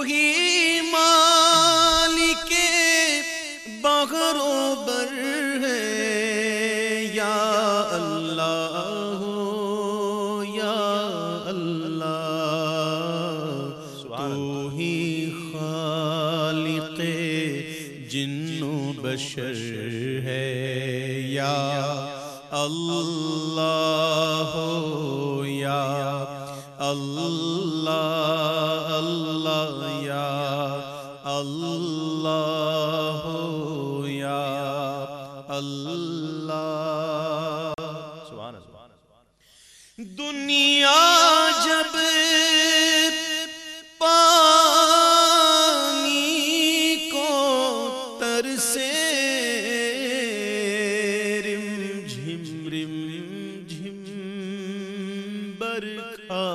تو ہی مالک بغر و بر ہے۔ یا اللہ یا اللہ، تو ہی خالق جن و بشر ہے۔ یا اللہ یا اللہ اللہ اللہ یا اللہ سبحان اللہ. دنیا جب پانی کو ترسے رم جھم رم جھم برکھا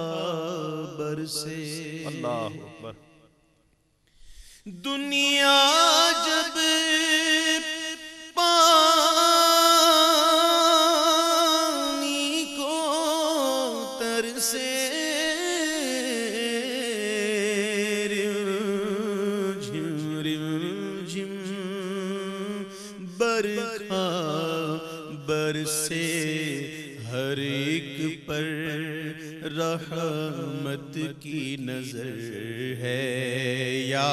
برسے اللہ اکبر. دنیا جب پانی کو ترسے رم رم جھم برکھا برسے ہر ایک پر رحمت کی نظر ہے، یا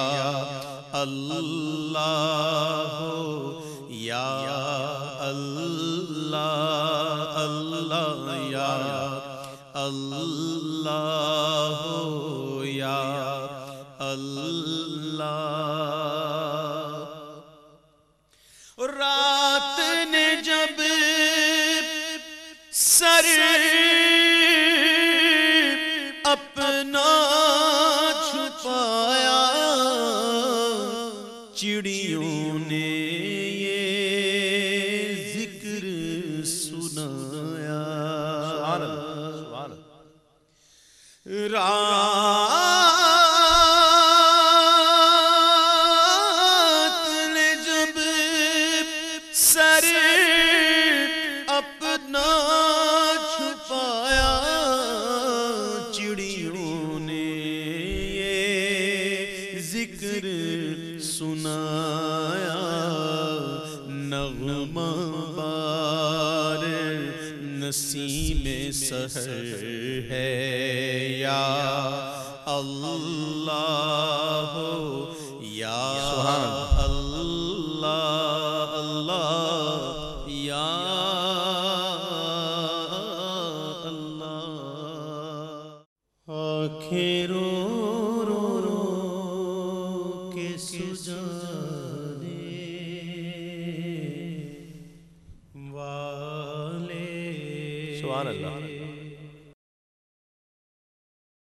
اللہ یا اللہ اللہ، یا اللہ یا اللہ۔ رات نے جب سر چڑیوں نے یہ ذکر سنایا۔ رات نغمہ بار نسیم سحر ہے یا اللہ یا اللہ اللہ یا اللہ۔ آنکھیں رو رو رو کے سجانے سبحان اللہ۔